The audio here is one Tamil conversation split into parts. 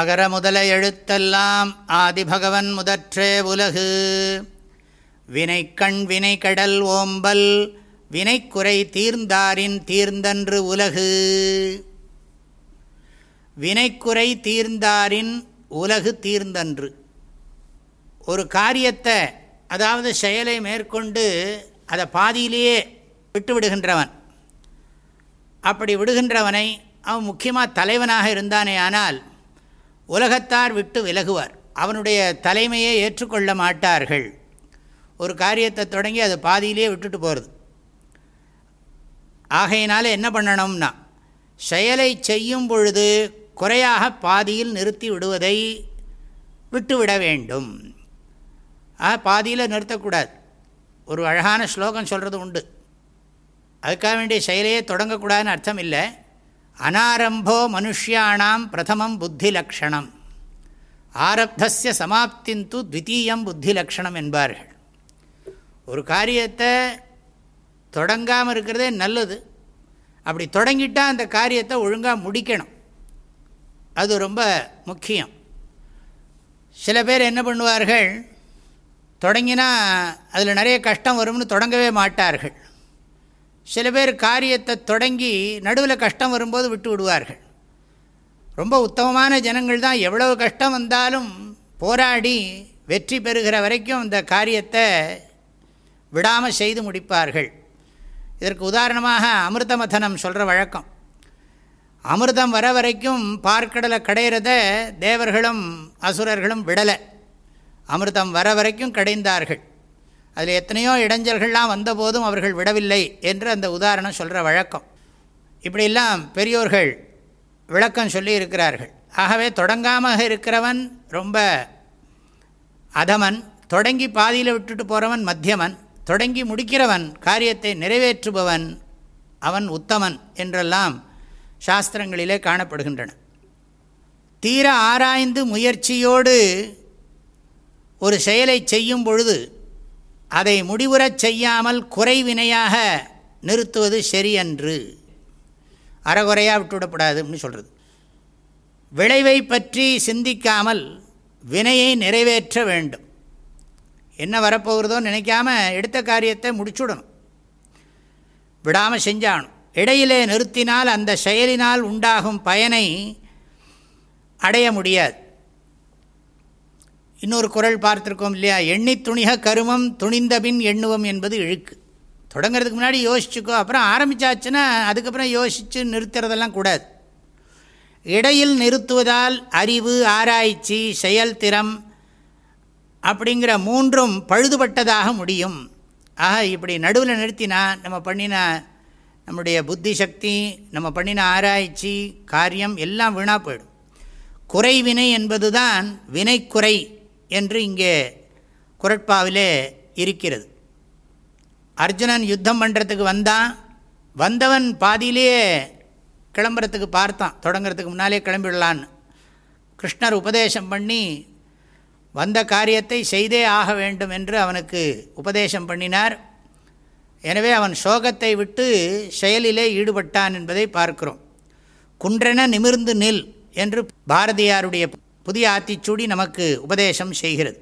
அகர முதல எழுத்தெல்லாம் ஆதிபகவன் முதற்றே உலகு. வினைக்கண் வினைக்கடல் ஓம்பல் வினைக்குறை தீர்ந்தாரின் தீர்ந்தன்று உலகு. வினைக்குறை தீர்ந்தாரின் உலகு தீர்ந்தன்று. ஒரு காரியத்தை அதாவது செயலை மேற்கொண்டு அதை பாதியிலேயே விட்டு விடுகின்றவன். அப்படி விடுகின்றவனை அவன் முக்கியமாக தலைவனாக இருந்தானே ஆனால் உலகத்தார் விட்டு விலகுவார். அவனுடைய தலைமையை ஏற்றுக்கொள்ள மாட்டார்கள். ஒரு காரியத்தை தொடங்கி அது பாதியிலே விட்டுட்டு போகிறது ஆகையினால என்ன பண்ணணும்னா செயலை செய்யும் பொழுது குறையாக பாதியில் நிறுத்தி விடுவதை விட்டுவிட வேண்டும். ஆ பாதியில் நிறுத்தக்கூடாது. ஒரு அழகான ஸ்லோகம் சொல்கிறது உண்டு. அதுக்காக வேண்டிய செயலையே தொடங்கக்கூடாதுன்னு அர்த்தம் இல்லை. அனாரம்போ மனுஷியாணாம் பிரதமம் புத்தி லக்ஷணம் ஆரப்தஸ்ய சமாப்திந்து த்வித்தீயம் புத்தி லக்ஷணம் என்பார்கள். ஒரு காரியத்தை தொடங்காமல் இருக்கிறதே நல்லது. அப்படி தொடங்கிட்டால் அந்த காரியத்தை ஒழுங்காக முடிக்கணும். அது ரொம்ப முக்கியம். சில பேர் என்ன பண்ணுவார்கள்? தொடங்கினா அதில் நிறைய கஷ்டம் வரும்னு தொடங்கவே மாட்டார்கள். சில பேர் காரியத்தை தொடங்கி நடுவில் கஷ்டம் வரும்போது விட்டு விடுவார்கள். ரொம்ப உத்தமமான ஜனங்கள் தான். எவ்வளவு கஷ்டம் வந்தாலும் போராடி வெற்றி பெறுகிற வரைக்கும் இந்த காரியத்தை விடாமல் செய்து முடிப்பார்கள். இதற்கு உதாரணமாக அமிர்த மதனம் சொல்கிற வழக்கம். அமிர்தம் வர வரைக்கும் பார்க்கடலை கடையிறத தேவர்களும் அசுரர்களும் விடலை. அமிர்தம் வர வரைக்கும் கடைந்தார்கள். அதில் எத்தனையோ இடைஞ்சல்கள்லாம் வந்தபோதும் அவர்கள் விடவில்லை என்று அந்த உதாரணம் சொல்கிற வழக்கம். இப்படியெல்லாம் பெரியோர்கள் விளக்கம் சொல்லி இருக்கிறார்கள். ஆகவே தொடங்காமல் இருக்கிறவன் ரொம்ப அதமன் தொடங்கி பாதியில் விட்டுட்டு போகிறவன் மத்தியமன் தொடங்கி முடிக்கிறவன் காரியத்தை நிறைவேற்றுபவன் அவன் உத்தமன் என்றெல்லாம் சாஸ்திரங்களிலே காணப்படுகின்றன. தீர ஆராய்ந்து முயற்சியோடு ஒரு செயலை செய்யும் பொழுது அதை முடிவுறச் செய்யாமல் குறைவினையாக நிறுத்துவது சரியன்று. அறகுறையாக விட்டுவிடப்படாதுன்னு சொல்கிறது விளைவை பற்றி சிந்திக்காமல் வினையை நிறைவேற்ற வேண்டும். என்ன வரப்போகிறதோ நினைக்காம எடுத்த காரியத்தை முடிச்சுடணும். விடாமல் செஞ்சாகணும். இடையிலே நிறுத்தினால் அந்த செயலினால் உண்டாகும் பயனை அடைய முடியாது. இன்னொரு குரல் பார்த்துருக்கோம் இல்லையா? எண்ணி துணிக கருமம் துணிந்தபின் எண்ணுவம் என்பது இழுக்கு. தொடங்கிறதுக்கு முன்னாடி யோசிச்சுக்கோ. அப்புறம் ஆரம்பித்தாச்சுன்னா அதுக்கப்புறம் யோசித்து நிறுத்துறதெல்லாம் கூடாது. இடையில் நிறுத்துவதால் அறிவு ஆராய்ச்சி செயல்திறம் அப்படிங்கிற மூன்றும் பழுதுபட்டதாக முடியும். ஆக இப்படி நடுவில் நிறுத்தினா நம்ம பண்ணின நம்முடைய புத்தி சக்தி நம்ம பண்ணின ஆராய்ச்சி காரியம் எல்லாம் வீணாக போயிடும். குறைவினை என்பது தான் வினைக்குறை. என்று இங்கே குரட்பாவிலே இருக்கிறது. அர்ஜுனன் யுத்தம் பண்ணுறதுக்கு வந்தான் வந்தவன் பாதியிலேயே கிளம்புறதுக்கு பார்த்தான். தொடங்கிறதுக்கு முன்னாலே கிளம்பிடலான்னு. கிருஷ்ணர் உபதேசம் பண்ணி வந்த காரியத்தை செய்தே ஆக வேண்டும் என்று அவனுக்கு உபதேசம் பண்ணினார். எனவே அவன் சோகத்தை விட்டு செயலிலே ஈடுபட்டான் என்பதை பார்க்கிறோம். குன்றென நிமிர்ந்து நில் என்று பாரதியாருடைய புதிய ஆத்திச்சூடி நமக்கு உபதேசம் செய்கிறது.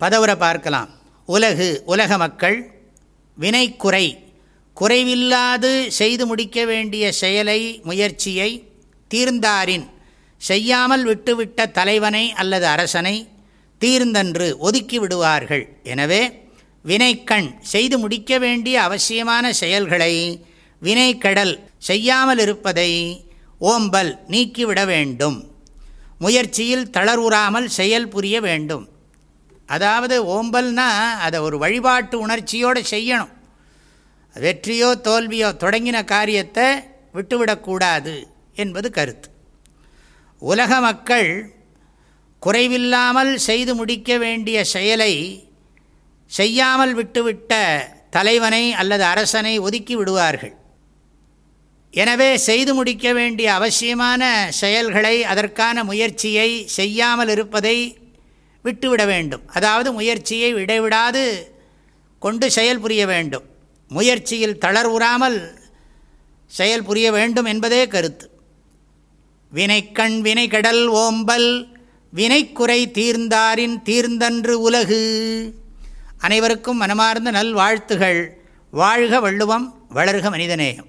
பதவுரை பார்க்கலாம். உலகு உலக மக்கள் வினைக்குறை குறைவில்லாது செய்து முடிக்க வேண்டிய செயலை முயற்சியை தீர்ந்தாரின் செய்யாமல் விட்டுவிட்ட தலைவனை அல்லது அரசனை தீர்ந்தன்று ஒதுக்கி விடுவார்கள். எனவே வினைக்கண் செய்து முடிக்க வேண்டிய அவசியமான செயல்களை வினைக்கடல் செய்யாமல் இருப்பதை ஓம்பல் நீக்கிவிட வேண்டும். முயற்சியில் தளர்வுறாமல் செயல் புரிய வேண்டும். அதாவது ஓம்பல்னா அதை ஒரு வழிபாட்டு உணர்ச்சியோடு செய்யணும். வெற்றியோ தோல்வியோ தொடங்கின காரியத்தை விட்டுவிடக்கூடாது என்பது கருத்து. உலக மக்கள் குறைவில்லாமல் செய்து முடிக்க வேண்டிய செயலை செய்யாமல் விட்டுவிட்ட தலைவனை அல்லது அரசனை ஒதுக்கி விடுவார்கள். எனவே செய்து முடிக்க வேண்டிய அவசியமான செயல்களை அதற்கான முயற்சியை செய்யாமல் இருப்பதை விட்டுவிட வேண்டும். அதாவது முயற்சியை இடைவிடாது கொண்டு செயல் புரிய வேண்டும். முயற்சியில் தளர்வுறாமல் செயல் புரிய வேண்டும் என்பதே கருத்து. வினைக்கண் வினைகடல் ஓம்பல் வினைக்குறை தீர்ந்தாரின் தீர்ந்தன்று உலகு. அனைவருக்கும் மனமார்ந்த நல்வாழ்த்துகள். வாழ்க வள்ளுவம் வளர்க மனிதநேயம்.